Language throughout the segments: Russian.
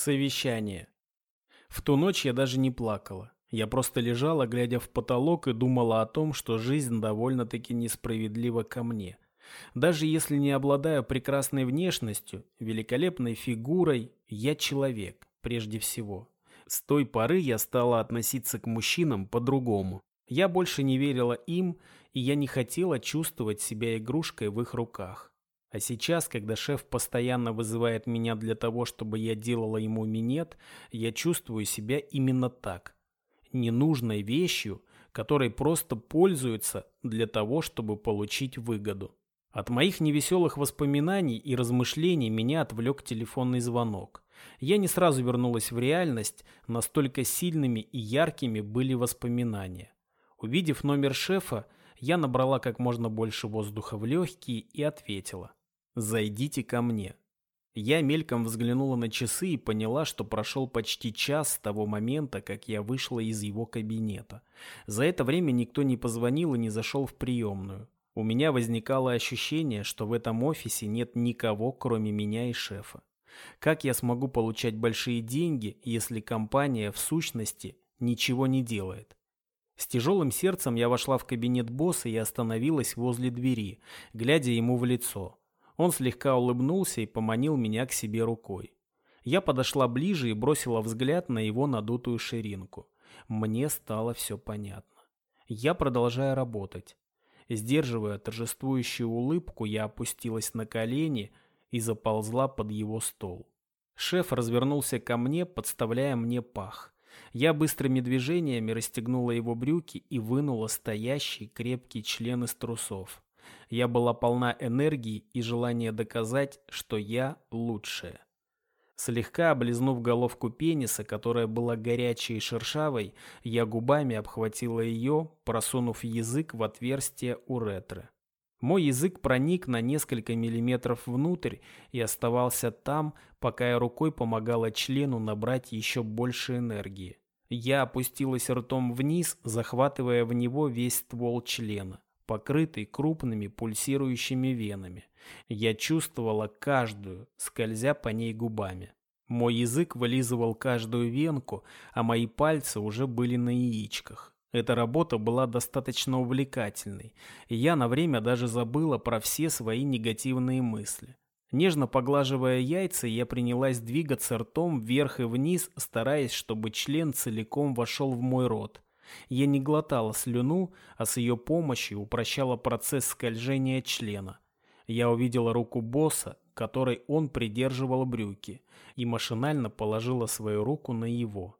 Совещание. В ту ночь я даже не плакала. Я просто лежала, глядя в потолок и думала о том, что жизнь довольно-таки несправедлива ко мне. Даже если не обладаю прекрасной внешностью, великолепной фигурой, я человек, прежде всего. С той поры я стала относиться к мужчинам по-другому. Я больше не верила им, и я не хотела чувствовать себя игрушкой в их руках. А сейчас, когда шеф постоянно вызывает меня для того, чтобы я делала ему минет, я чувствую себя именно так. Ненужной вещью, которой просто пользуются для того, чтобы получить выгоду. От моих невеселых воспоминаний и размышлений меня отвлек телефонный звонок. Я не сразу вернулась в реальность, настолько сильными и яркими были воспоминания. Увидев номер шефа, я набрала как можно больше воздуха в легкие и ответила. «Зайдите ко мне». Я мельком взглянула на часы и поняла, что прошел почти час с того момента, как я вышла из его кабинета. За это время никто не позвонил и не зашел в приемную. У меня возникало ощущение, что в этом офисе нет никого, кроме меня и шефа. Как я смогу получать большие деньги, если компания в сущности ничего не делает? С тяжелым сердцем я вошла в кабинет босса и остановилась возле двери, глядя ему в лицо. Он слегка улыбнулся и поманил меня к себе рукой. Я подошла ближе и бросила взгляд на его надутую ширинку. Мне стало все понятно. Я продолжаю работать. Сдерживая торжествующую улыбку, я опустилась на колени и заползла под его стол. Шеф развернулся ко мне, подставляя мне пах. Я быстрыми движениями расстегнула его брюки и вынула стоящий крепкий член из трусов. Я была полна энергии и желания доказать, что я лучшая. Слегка облизнув головку пениса, которая была горячей и шершавой, я губами обхватила ее, просунув язык в отверстие уретры. Мой язык проник на несколько миллиметров внутрь и оставался там, пока я рукой помогала члену набрать еще больше энергии. Я опустилась ртом вниз, захватывая в него весь ствол члена покрытый крупными пульсирующими венами. Я чувствовала каждую, скользя по ней губами. Мой язык вылизывал каждую венку, а мои пальцы уже были на яичках. Эта работа была достаточно увлекательной, и я на время даже забыла про все свои негативные мысли. Нежно поглаживая яйца, я принялась двигаться ртом вверх и вниз, стараясь, чтобы член целиком вошел в мой рот. Я не глотала слюну, а с ее помощью упрощала процесс скольжения члена. Я увидела руку босса, которой он придерживал брюки, и машинально положила свою руку на его.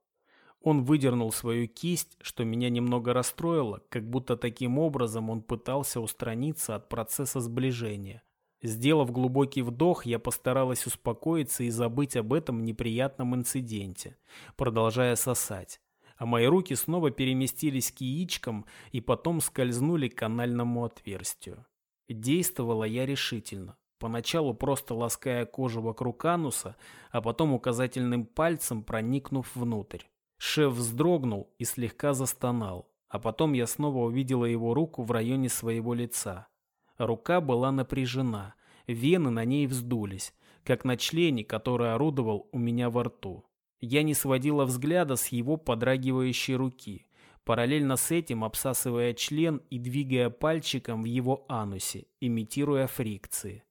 Он выдернул свою кисть, что меня немного расстроило, как будто таким образом он пытался устраниться от процесса сближения. Сделав глубокий вдох, я постаралась успокоиться и забыть об этом неприятном инциденте, продолжая сосать а мои руки снова переместились к яичкам и потом скользнули к канальному отверстию. Действовала я решительно, поначалу просто лаская кожу вокруг ануса, а потом указательным пальцем проникнув внутрь. Шеф вздрогнул и слегка застонал, а потом я снова увидела его руку в районе своего лица. Рука была напряжена, вены на ней вздулись, как на члене, который орудовал у меня во рту. Я не сводила взгляда с его подрагивающей руки, параллельно с этим обсасывая член и двигая пальчиком в его анусе, имитируя фрикции.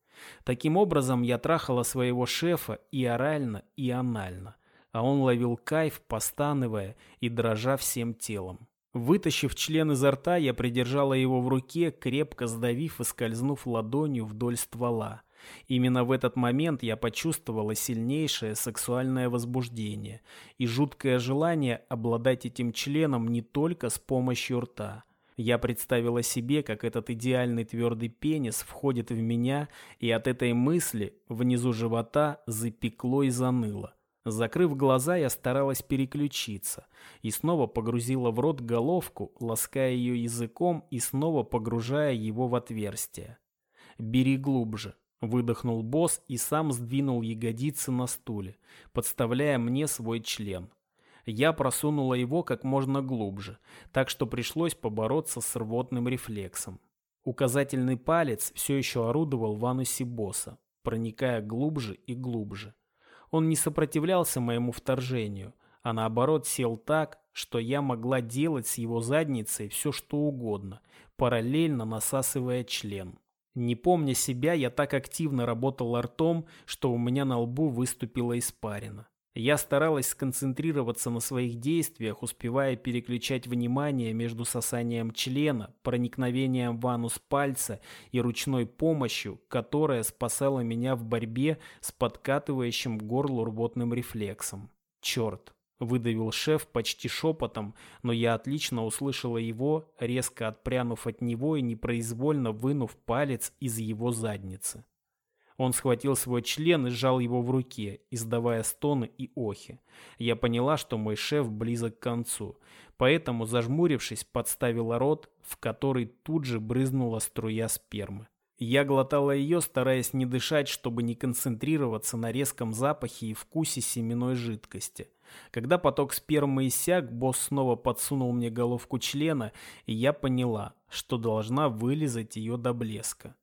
Таким образом, я трахала своего шефа и орально, и анально, а он ловил кайф, постанывая и дрожа всем телом. Вытащив член изо рта, я придержала его в руке, крепко сдавив и скользнув ладонью вдоль ствола. Именно в этот момент я почувствовала сильнейшее сексуальное возбуждение и жуткое желание обладать этим членом не только с помощью рта. Я представила себе, как этот идеальный твердый пенис входит в меня, и от этой мысли внизу живота запекло и заныло. Закрыв глаза, я старалась переключиться и снова погрузила в рот головку, лаская ее языком и снова погружая его в отверстие. «Бери глубже», Выдохнул босс и сам сдвинул ягодицы на стуле, подставляя мне свой член. Я просунула его как можно глубже, так что пришлось побороться с рвотным рефлексом. Указательный палец все еще орудовал в анусе босса, проникая глубже и глубже. Он не сопротивлялся моему вторжению, а наоборот сел так, что я могла делать с его задницей все что угодно, параллельно насасывая член. Не помня себя, я так активно работала ртом, что у меня на лбу выступила испарина. Я старалась сконцентрироваться на своих действиях, успевая переключать внимание между сосанием члена, проникновением в анус пальца и ручной помощью, которая спасала меня в борьбе с подкатывающим к горлу рвотным рефлексом. Черт, выдавил шеф почти шепотом, но я отлично услышала его, резко отпрянув от него и непроизвольно вынув палец из его задницы. Он схватил свой член и сжал его в руке, издавая стоны и охи. Я поняла, что мой шеф близок к концу, поэтому, зажмурившись, подставила рот, в который тут же брызнула струя спермы. Я глотала ее, стараясь не дышать, чтобы не концентрироваться на резком запахе и вкусе семенной жидкости. Когда поток спермы иссяк, босс снова подсунул мне головку члена, и я поняла, что должна вылизать ее до блеска.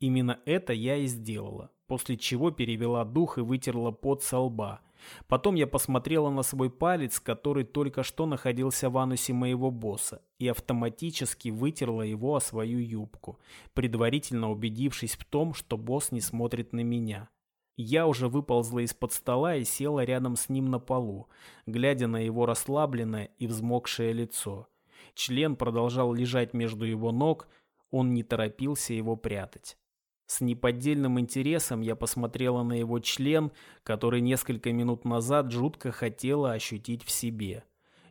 Именно это я и сделала, после чего перевела дух и вытерла пот со лба. Потом я посмотрела на свой палец, который только что находился в анусе моего босса, и автоматически вытерла его о свою юбку, предварительно убедившись в том, что босс не смотрит на меня. Я уже выползла из-под стола и села рядом с ним на полу, глядя на его расслабленное и взмокшее лицо. Член продолжал лежать между его ног, он не торопился его прятать. С неподдельным интересом я посмотрела на его член, который несколько минут назад жутко хотела ощутить в себе.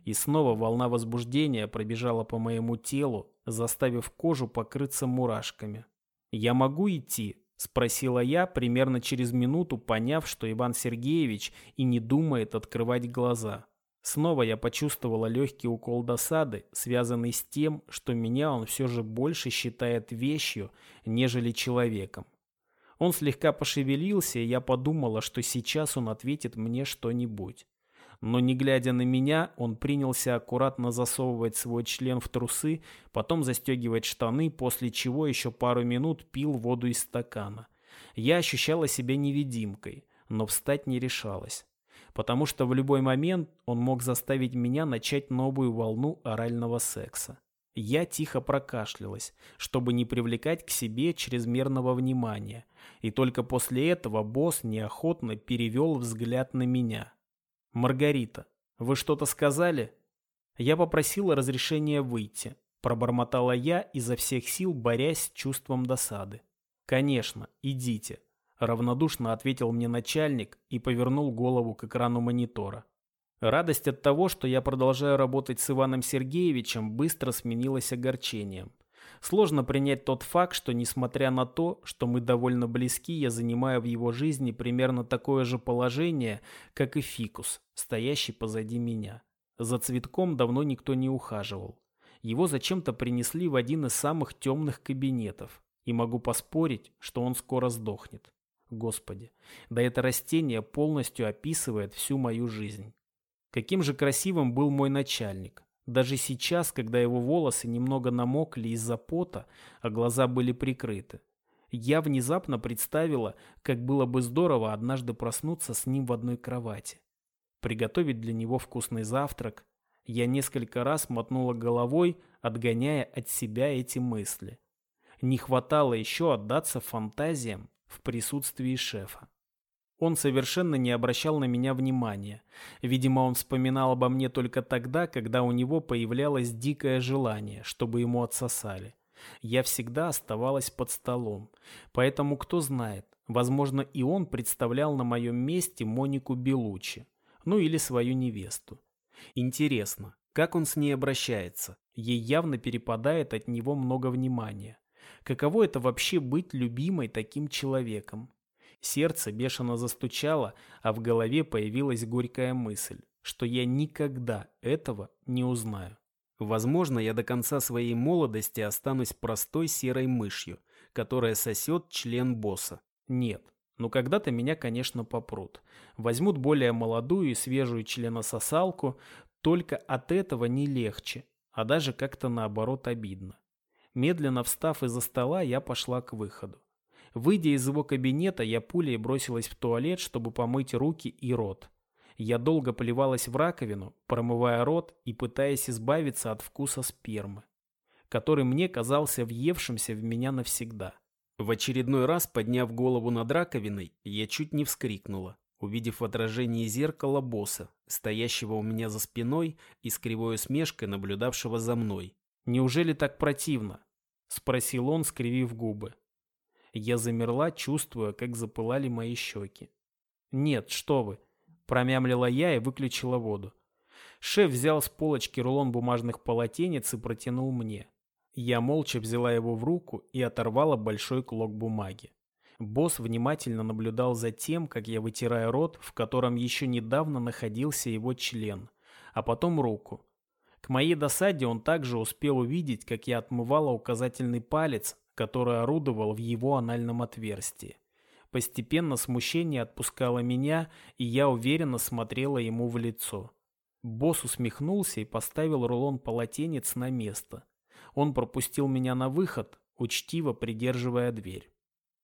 И снова волна возбуждения пробежала по моему телу, заставив кожу покрыться мурашками. «Я могу идти?» – спросила я, примерно через минуту, поняв, что Иван Сергеевич и не думает открывать глаза. Снова я почувствовала легкий укол досады, связанный с тем, что меня он все же больше считает вещью, нежели человеком. Он слегка пошевелился, и я подумала, что сейчас он ответит мне что-нибудь. Но не глядя на меня, он принялся аккуратно засовывать свой член в трусы, потом застегивать штаны, после чего еще пару минут пил воду из стакана. Я ощущала себя невидимкой, но встать не решалась потому что в любой момент он мог заставить меня начать новую волну орального секса. Я тихо прокашлялась, чтобы не привлекать к себе чрезмерного внимания, и только после этого босс неохотно перевел взгляд на меня. «Маргарита, вы что-то сказали?» Я попросила разрешения выйти, пробормотала я изо всех сил, борясь с чувством досады. «Конечно, идите. Равнодушно ответил мне начальник и повернул голову к экрану монитора. Радость от того, что я продолжаю работать с Иваном Сергеевичем, быстро сменилась огорчением. Сложно принять тот факт, что несмотря на то, что мы довольно близки, я занимаю в его жизни примерно такое же положение, как и фикус, стоящий позади меня. За цветком давно никто не ухаживал. Его зачем-то принесли в один из самых темных кабинетов, и могу поспорить, что он скоро сдохнет. Господи, да это растение полностью описывает всю мою жизнь. Каким же красивым был мой начальник. Даже сейчас, когда его волосы немного намокли из-за пота, а глаза были прикрыты. Я внезапно представила, как было бы здорово однажды проснуться с ним в одной кровати. Приготовить для него вкусный завтрак. Я несколько раз мотнула головой, отгоняя от себя эти мысли. Не хватало еще отдаться фантазиям в присутствии шефа. Он совершенно не обращал на меня внимания. Видимо, он вспоминал обо мне только тогда, когда у него появлялось дикое желание, чтобы ему отсосали. Я всегда оставалась под столом. Поэтому, кто знает, возможно, и он представлял на моем месте Монику Белучи. Ну или свою невесту. Интересно, как он с ней обращается? Ей явно перепадает от него много внимания. Каково это вообще быть любимой таким человеком? Сердце бешено застучало, а в голове появилась горькая мысль, что я никогда этого не узнаю. Возможно, я до конца своей молодости останусь простой серой мышью, которая сосет член босса. Нет, но когда-то меня, конечно, попрут. Возьмут более молодую и свежую членососалку, только от этого не легче, а даже как-то наоборот обидно. Медленно встав из-за стола, я пошла к выходу. Выйдя из его кабинета, я пулей бросилась в туалет, чтобы помыть руки и рот. Я долго поливалась в раковину, промывая рот и пытаясь избавиться от вкуса спермы, который мне казался въевшимся в меня навсегда. В очередной раз, подняв голову над раковиной, я чуть не вскрикнула, увидев в отражении зеркала босса, стоящего у меня за спиной и с кривой усмешкой наблюдавшего за мной. «Неужели так противно?» — спросил он, скривив губы. Я замерла, чувствуя, как запылали мои щеки. «Нет, что вы!» — промямлила я и выключила воду. Шеф взял с полочки рулон бумажных полотенец и протянул мне. Я молча взяла его в руку и оторвала большой клок бумаги. Босс внимательно наблюдал за тем, как я вытираю рот, в котором еще недавно находился его член, а потом руку. К моей досаде он также успел увидеть, как я отмывала указательный палец, который орудовал в его анальном отверстии. Постепенно смущение отпускало меня, и я уверенно смотрела ему в лицо. Босс усмехнулся и поставил рулон полотенец на место. Он пропустил меня на выход, учтиво придерживая дверь.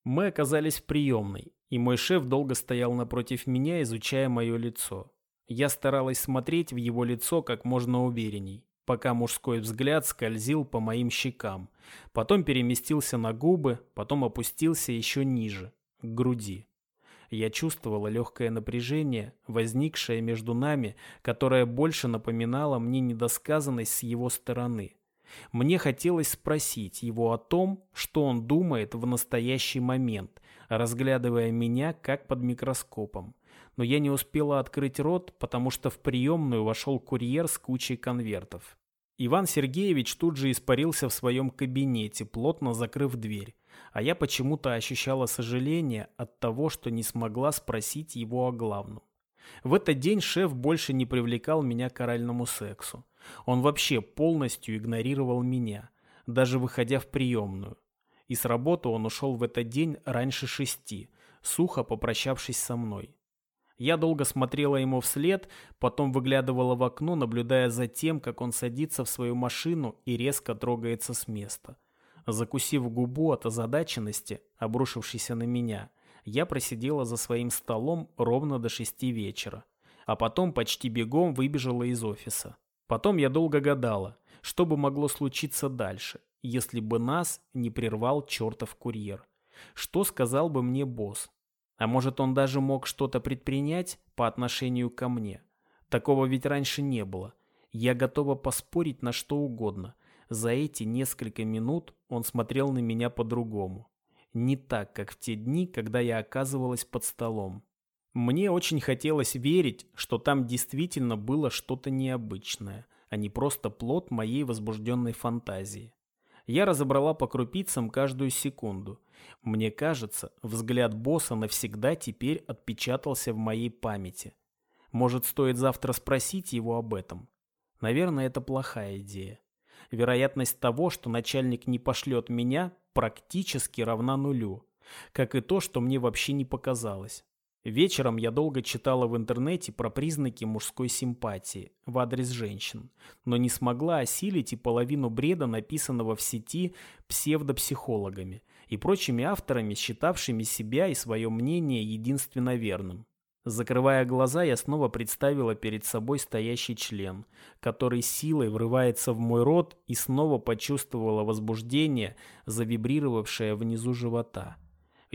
Мы оказались в приемной, и мой шеф долго стоял напротив меня, изучая мое лицо. Я старалась смотреть в его лицо как можно уверенней, пока мужской взгляд скользил по моим щекам, потом переместился на губы, потом опустился еще ниже, к груди. Я чувствовала легкое напряжение, возникшее между нами, которое больше напоминало мне недосказанность с его стороны. Мне хотелось спросить его о том, что он думает в настоящий момент, разглядывая меня как под микроскопом. Но я не успела открыть рот, потому что в приемную вошел курьер с кучей конвертов. Иван Сергеевич тут же испарился в своем кабинете, плотно закрыв дверь. А я почему-то ощущала сожаление от того, что не смогла спросить его о главном. В этот день шеф больше не привлекал меня к оральному сексу. Он вообще полностью игнорировал меня, даже выходя в приемную. И с работы он ушел в этот день раньше шести, сухо попрощавшись со мной. Я долго смотрела ему вслед, потом выглядывала в окно, наблюдая за тем, как он садится в свою машину и резко трогается с места. Закусив губу от озадаченности, обрушившейся на меня, я просидела за своим столом ровно до шести вечера, а потом почти бегом выбежала из офиса. Потом я долго гадала, что бы могло случиться дальше, если бы нас не прервал чертов курьер. Что сказал бы мне босс? А может, он даже мог что-то предпринять по отношению ко мне? Такого ведь раньше не было. Я готова поспорить на что угодно. За эти несколько минут он смотрел на меня по-другому. Не так, как в те дни, когда я оказывалась под столом. Мне очень хотелось верить, что там действительно было что-то необычное, а не просто плод моей возбужденной фантазии. Я разобрала по крупицам каждую секунду. Мне кажется, взгляд босса навсегда теперь отпечатался в моей памяти. Может, стоит завтра спросить его об этом? Наверное, это плохая идея. Вероятность того, что начальник не пошлет меня, практически равна нулю. Как и то, что мне вообще не показалось. Вечером я долго читала в интернете про признаки мужской симпатии в адрес женщин, но не смогла осилить и половину бреда, написанного в сети псевдопсихологами и прочими авторами, считавшими себя и свое мнение единственно верным. Закрывая глаза, я снова представила перед собой стоящий член, который силой врывается в мой рот и снова почувствовала возбуждение, завибрировавшее внизу живота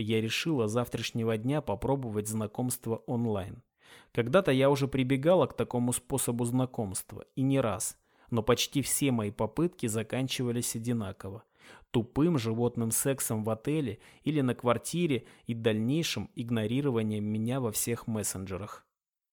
я решила завтрашнего дня попробовать знакомство онлайн. Когда-то я уже прибегала к такому способу знакомства, и не раз, но почти все мои попытки заканчивались одинаково. Тупым животным сексом в отеле или на квартире и дальнейшим игнорированием меня во всех мессенджерах.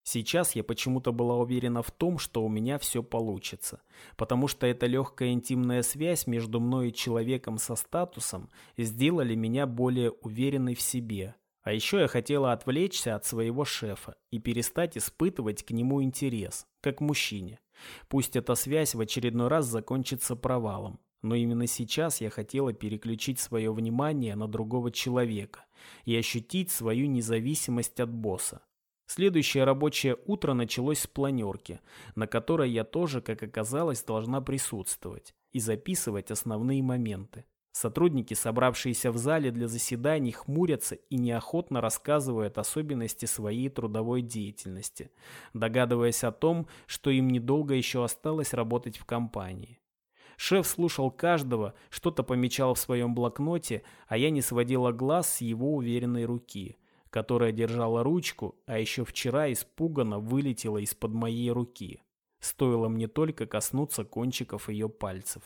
Сейчас я почему-то была уверена в том, что у меня все получится, потому что эта легкая интимная связь между мной и человеком со статусом сделали меня более уверенной в себе. А еще я хотела отвлечься от своего шефа и перестать испытывать к нему интерес, как мужчине. Пусть эта связь в очередной раз закончится провалом, но именно сейчас я хотела переключить свое внимание на другого человека и ощутить свою независимость от босса. Следующее рабочее утро началось с планерки, на которой я тоже, как оказалось, должна присутствовать и записывать основные моменты. Сотрудники, собравшиеся в зале для заседаний, хмурятся и неохотно рассказывают особенности своей трудовой деятельности, догадываясь о том, что им недолго еще осталось работать в компании. Шеф слушал каждого, что-то помечал в своем блокноте, а я не сводила глаз с его уверенной руки, которая держала ручку, а еще вчера испуганно вылетела из-под моей руки. Стоило мне только коснуться кончиков ее пальцев.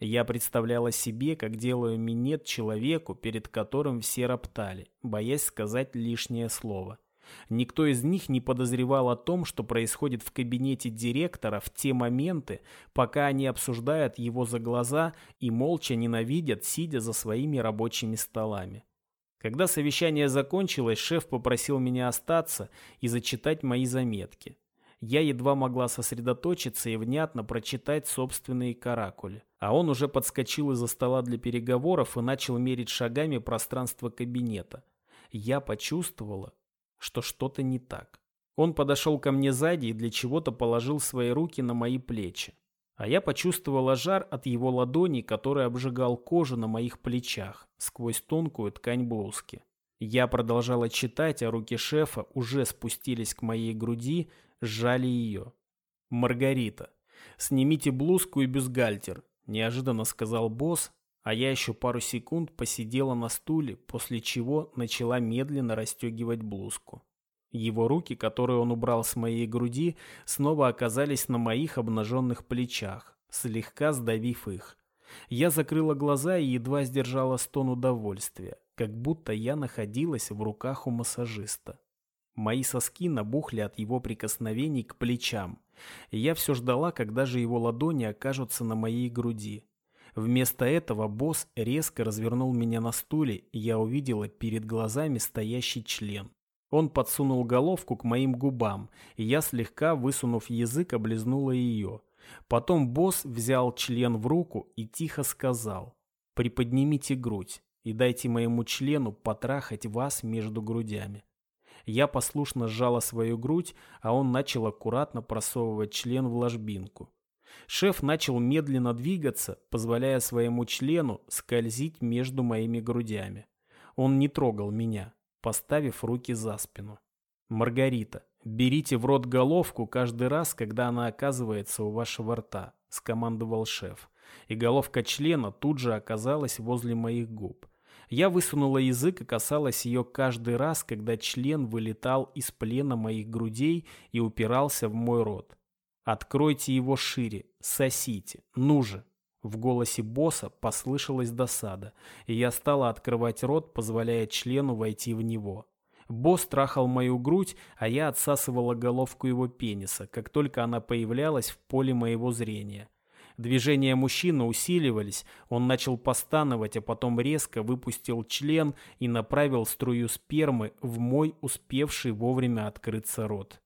Я представляла себе, как делаю минет человеку, перед которым все роптали, боясь сказать лишнее слово. Никто из них не подозревал о том, что происходит в кабинете директора в те моменты, пока они обсуждают его за глаза и молча ненавидят, сидя за своими рабочими столами. Когда совещание закончилось, шеф попросил меня остаться и зачитать мои заметки я едва могла сосредоточиться и внятно прочитать собственные каракули. А он уже подскочил из-за стола для переговоров и начал мерить шагами пространство кабинета. Я почувствовала, что что-то не так. Он подошел ко мне сзади и для чего-то положил свои руки на мои плечи. А я почувствовала жар от его ладоней, который обжигал кожу на моих плечах сквозь тонкую ткань блузки. Я продолжала читать, а руки шефа уже спустились к моей груди, сжали ее. «Маргарита, снимите блузку и бюстгальтер», – неожиданно сказал босс, а я еще пару секунд посидела на стуле, после чего начала медленно расстегивать блузку. Его руки, которые он убрал с моей груди, снова оказались на моих обнаженных плечах, слегка сдавив их. Я закрыла глаза и едва сдержала стон удовольствия, как будто я находилась в руках у массажиста. Мои соски набухли от его прикосновений к плечам. Я все ждала, когда же его ладони окажутся на моей груди. Вместо этого босс резко развернул меня на стуле, и я увидела перед глазами стоящий член. Он подсунул головку к моим губам, и я, слегка высунув язык, облизнула ее. Потом босс взял член в руку и тихо сказал «Приподнимите грудь и дайте моему члену потрахать вас между грудями». Я послушно сжала свою грудь, а он начал аккуратно просовывать член в ложбинку. Шеф начал медленно двигаться, позволяя своему члену скользить между моими грудями. Он не трогал меня, поставив руки за спину. «Маргарита, берите в рот головку каждый раз, когда она оказывается у вашего рта», – скомандовал шеф. И головка члена тут же оказалась возле моих губ. Я высунула язык и касалась ее каждый раз, когда член вылетал из плена моих грудей и упирался в мой рот. «Откройте его шире, сосите, ну же!» В голосе босса послышалась досада, и я стала открывать рот, позволяя члену войти в него. Босс трахал мою грудь, а я отсасывала головку его пениса, как только она появлялась в поле моего зрения. Движения мужчины усиливались, он начал постановать, а потом резко выпустил член и направил струю спермы в мой успевший вовремя открыться рот.